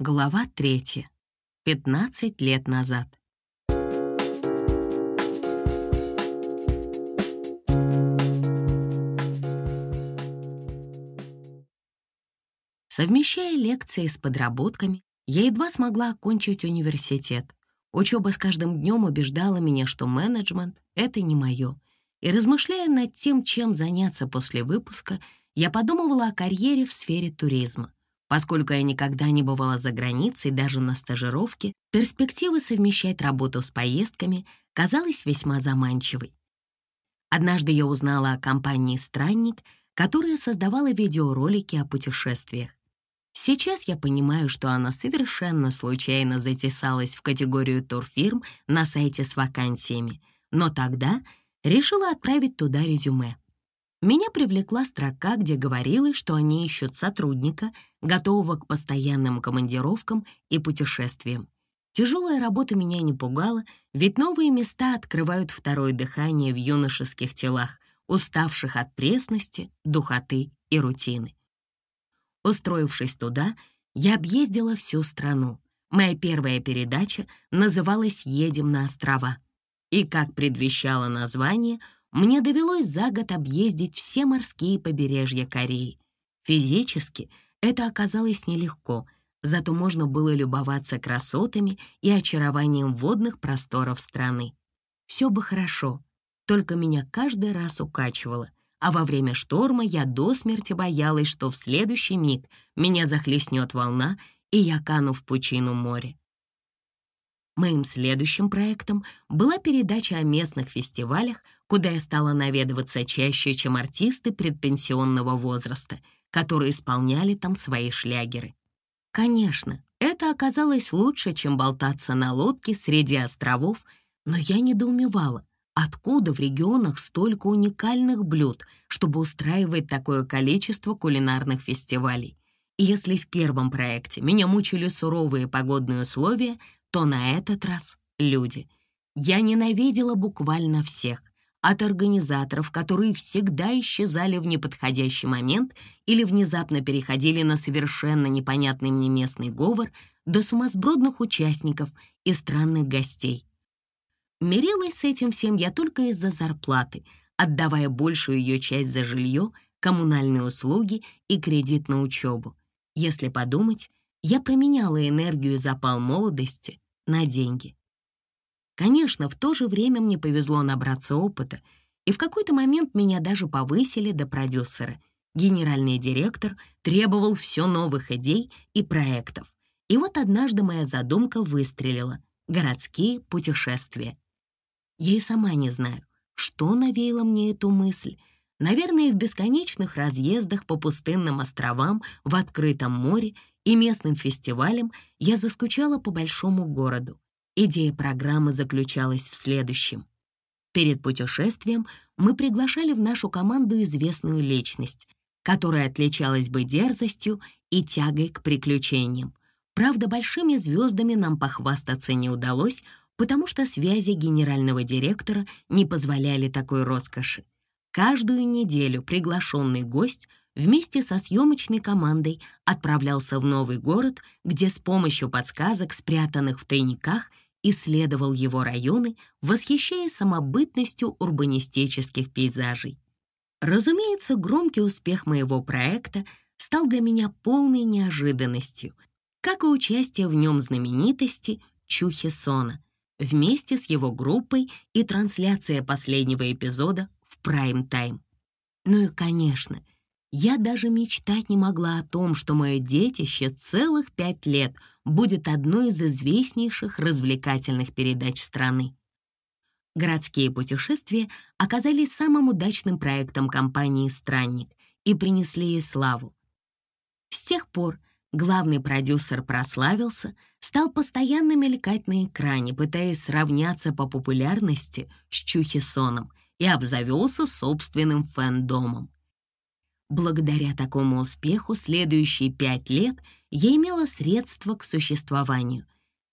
Глава третья. 15 лет назад. Совмещая лекции с подработками, я едва смогла окончить университет. Учеба с каждым днем убеждала меня, что менеджмент — это не мое. И размышляя над тем, чем заняться после выпуска, я подумывала о карьере в сфере туризма. Поскольку я никогда не бывала за границей, даже на стажировке, перспектива совмещать работу с поездками казалась весьма заманчивой. Однажды я узнала о компании «Странник», которая создавала видеоролики о путешествиях. Сейчас я понимаю, что она совершенно случайно затесалась в категорию турфирм на сайте с вакансиями, но тогда решила отправить туда резюме. Меня привлекла строка, где говорилось, что они ищут сотрудника, готового к постоянным командировкам и путешествиям. Тяжелая работа меня не пугала, ведь новые места открывают второе дыхание в юношеских телах, уставших от пресности, духоты и рутины. Устроившись туда, я объездила всю страну. Моя первая передача называлась «Едем на острова». И, как предвещало название — мне довелось за год объездить все морские побережья Кореи. Физически это оказалось нелегко, зато можно было любоваться красотами и очарованием водных просторов страны. Все бы хорошо, только меня каждый раз укачивало, а во время шторма я до смерти боялась, что в следующий миг меня захлестнет волна, и я кану в пучину моря. Моим следующим проектом была передача о местных фестивалях, куда я стала наведываться чаще, чем артисты предпенсионного возраста, которые исполняли там свои шлягеры. Конечно, это оказалось лучше, чем болтаться на лодке среди островов, но я недоумевала, откуда в регионах столько уникальных блюд, чтобы устраивать такое количество кулинарных фестивалей. И если в первом проекте меня мучили суровые погодные условия, то на этот раз люди. Я ненавидела буквально всех, от организаторов, которые всегда исчезали в неподходящий момент или внезапно переходили на совершенно непонятный мне местный говор, до сумасбродных участников и странных гостей. Мирилась с этим всем я только из-за зарплаты, отдавая большую ее часть за жилье, коммунальные услуги и кредит на учебу. Если подумать, я променяла энергию запал молодости на деньги. Конечно, в то же время мне повезло набраться опыта, и в какой-то момент меня даже повысили до продюсера. Генеральный директор требовал все новых идей и проектов. И вот однажды моя задумка выстрелила — городские путешествия. Я и сама не знаю, что навеяло мне эту мысль — Наверное, в бесконечных разъездах по пустынным островам, в открытом море и местным фестивалям я заскучала по большому городу. Идея программы заключалась в следующем. Перед путешествием мы приглашали в нашу команду известную личность, которая отличалась бы дерзостью и тягой к приключениям. Правда, большими звездами нам похвастаться не удалось, потому что связи генерального директора не позволяли такой роскоши. Каждую неделю приглашенный гость вместе со съемочной командой отправлялся в новый город, где с помощью подсказок, спрятанных в тайниках, исследовал его районы, восхищая самобытностью урбанистических пейзажей. Разумеется, громкий успех моего проекта стал для меня полной неожиданностью, как и участие в нем знаменитости Чухи Сона вместе с его группой и трансляция последнего эпизода прайм-тайм. Ну и, конечно, я даже мечтать не могла о том, что мое детище целых пять лет будет одной из известнейших развлекательных передач страны. Городские путешествия оказались самым удачным проектом компании «Странник» и принесли ей славу. С тех пор главный продюсер прославился, стал постоянно мелькать на экране, пытаясь сравняться по популярности с Чухисоном — и обзавелся собственным фэндомом. Благодаря такому успеху следующие пять лет я имела средства к существованию.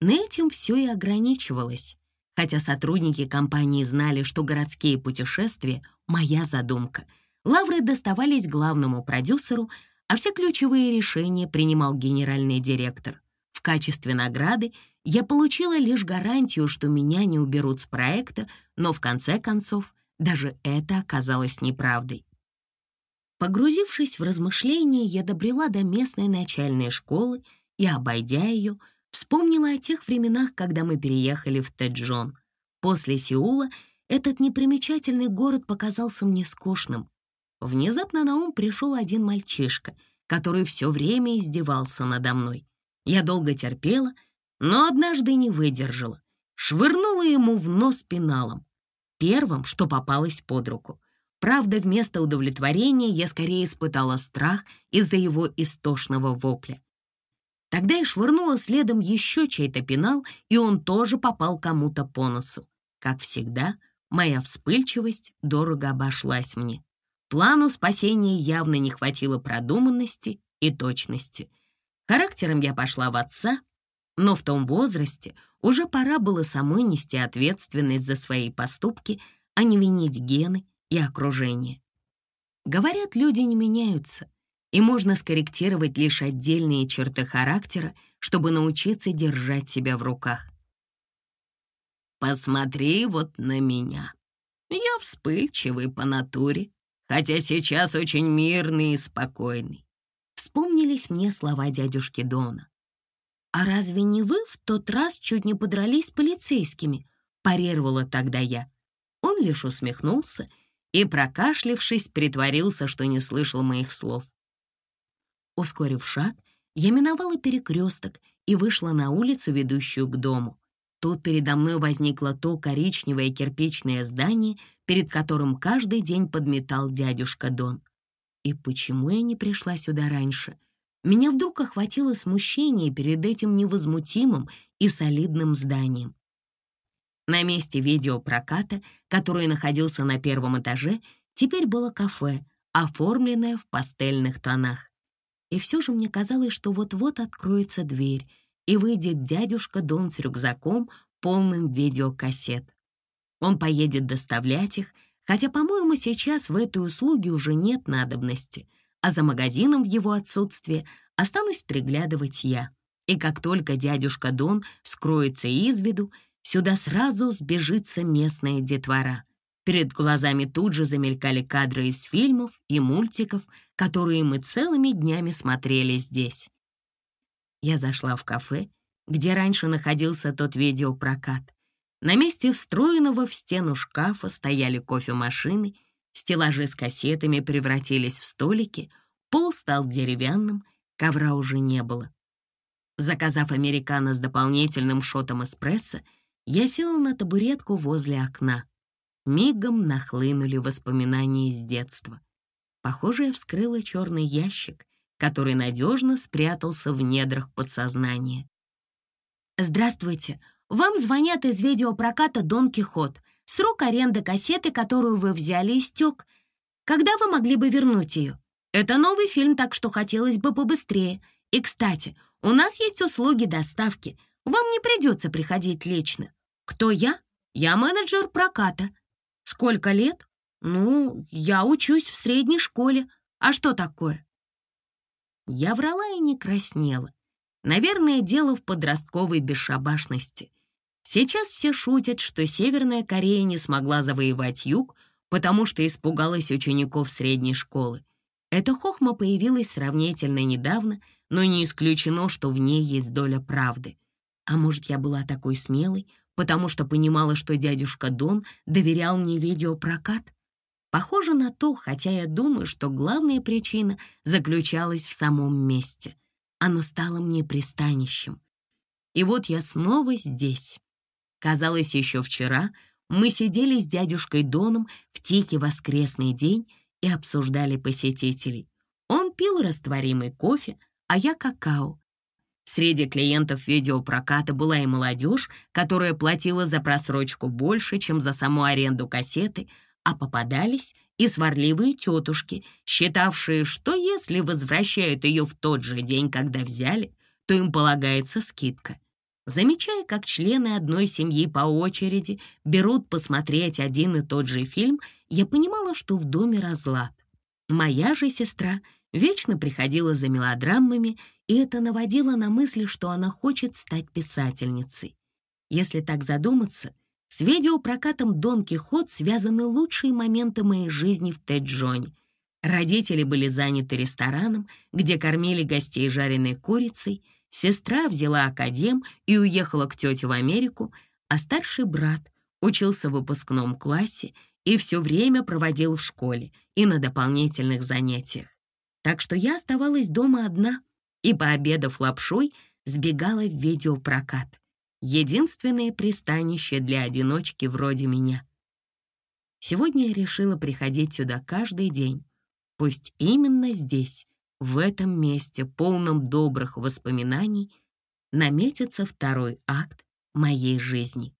На этим все и ограничивалось. Хотя сотрудники компании знали, что городские путешествия — моя задумка, лавры доставались главному продюсеру, а все ключевые решения принимал генеральный директор. В качестве награды я получила лишь гарантию, что меня не уберут с проекта, но в конце концов даже это оказалось неправдой. Погрузившись в размышления, я добрела до местной начальной школы и, обойдя ее, вспомнила о тех временах, когда мы переехали в Тэджон. После Сеула этот непримечательный город показался мне скучным. Внезапно на ум пришел один мальчишка, который все время издевался надо мной. Я долго терпела, но однажды не выдержала. Швырнула ему в нос пеналом. Первым, что попалось под руку. Правда, вместо удовлетворения я скорее испытала страх из-за его истошного вопля. Тогда я швырнула следом еще чей-то пенал, и он тоже попал кому-то по носу. Как всегда, моя вспыльчивость дорого обошлась мне. Плану спасения явно не хватило продуманности и точности. Характером я пошла в отца, но в том возрасте уже пора было самой нести ответственность за свои поступки, а не винить гены и окружение. Говорят, люди не меняются, и можно скорректировать лишь отдельные черты характера, чтобы научиться держать себя в руках. «Посмотри вот на меня. Я вспыльчивый по натуре, хотя сейчас очень мирный и спокойный». Вспомнились мне слова дядюшки Дона. «А разве не вы в тот раз чуть не подрались с полицейскими?» парировала тогда я. Он лишь усмехнулся и, прокашлившись, притворился, что не слышал моих слов. Ускорив шаг, я миновала перекресток и вышла на улицу, ведущую к дому. Тут передо мной возникло то коричневое кирпичное здание, перед которым каждый день подметал дядюшка Дон. И почему я не пришла сюда раньше? Меня вдруг охватило смущение перед этим невозмутимым и солидным зданием. На месте видеопроката, который находился на первом этаже, теперь было кафе, оформленное в пастельных тонах. И все же мне казалось, что вот-вот откроется дверь, и выйдет дядюшка Дон с рюкзаком, полным видеокассет. Он поедет доставлять их, хотя, по-моему, сейчас в этой услуге уже нет надобности, а за магазином в его отсутствие останусь приглядывать я. И как только дядюшка Дон скроется из виду, Сюда сразу сбежится местная детвора. Перед глазами тут же замелькали кадры из фильмов и мультиков, которые мы целыми днями смотрели здесь. Я зашла в кафе, где раньше находился тот видеопрокат. На месте встроенного в стену шкафа стояли кофемашины, стеллажи с кассетами превратились в столики, пол стал деревянным, ковра уже не было. Заказав американо с дополнительным шотом эспрессо, я села на табуретку возле окна. Мигом нахлынули воспоминания из детства. Похоже, я вскрыла черный ящик, который надежно спрятался в недрах подсознания. «Здравствуйте. Вам звонят из видеопроката «Дон Кихот». Срок аренды кассеты, которую вы взяли, истек. Когда вы могли бы вернуть ее? Это новый фильм, так что хотелось бы побыстрее. И, кстати, у нас есть услуги доставки — вам не придется приходить лично. Кто я? Я менеджер проката. Сколько лет? Ну, я учусь в средней школе. А что такое? Я врала и не краснела. Наверное, дело в подростковой бесшабашности. Сейчас все шутят, что Северная Корея не смогла завоевать Юг, потому что испугалась учеников средней школы. Эта хохма появилась сравнительно недавно, но не исключено, что в ней есть доля правды. А может, я была такой смелой, потому что понимала, что дядюшка Дон доверял мне видеопрокат? Похоже на то, хотя я думаю, что главная причина заключалась в самом месте. Оно стало мне пристанищем. И вот я снова здесь. Казалось, еще вчера мы сидели с дядюшкой Доном в тихий воскресный день и обсуждали посетителей. Он пил растворимый кофе, а я какао, Среди клиентов видеопроката была и молодежь, которая платила за просрочку больше, чем за саму аренду кассеты, а попадались и сварливые тетушки, считавшие, что если возвращают ее в тот же день, когда взяли, то им полагается скидка. Замечая, как члены одной семьи по очереди берут посмотреть один и тот же фильм, я понимала, что в доме разлад. Моя же сестра Вечно приходила за мелодрамами, и это наводило на мысль, что она хочет стать писательницей. Если так задуматься, с видеопрокатом «Дон Кихот» связаны лучшие моменты моей жизни в Теджоне. Родители были заняты рестораном, где кормили гостей жареной курицей, сестра взяла академ и уехала к тете в Америку, а старший брат учился в выпускном классе и все время проводил в школе и на дополнительных занятиях. Так что я оставалась дома одна и, пообедав лапшой, сбегала в видеопрокат. Единственное пристанище для одиночки вроде меня. Сегодня я решила приходить сюда каждый день. Пусть именно здесь, в этом месте, полном добрых воспоминаний, наметится второй акт моей жизни.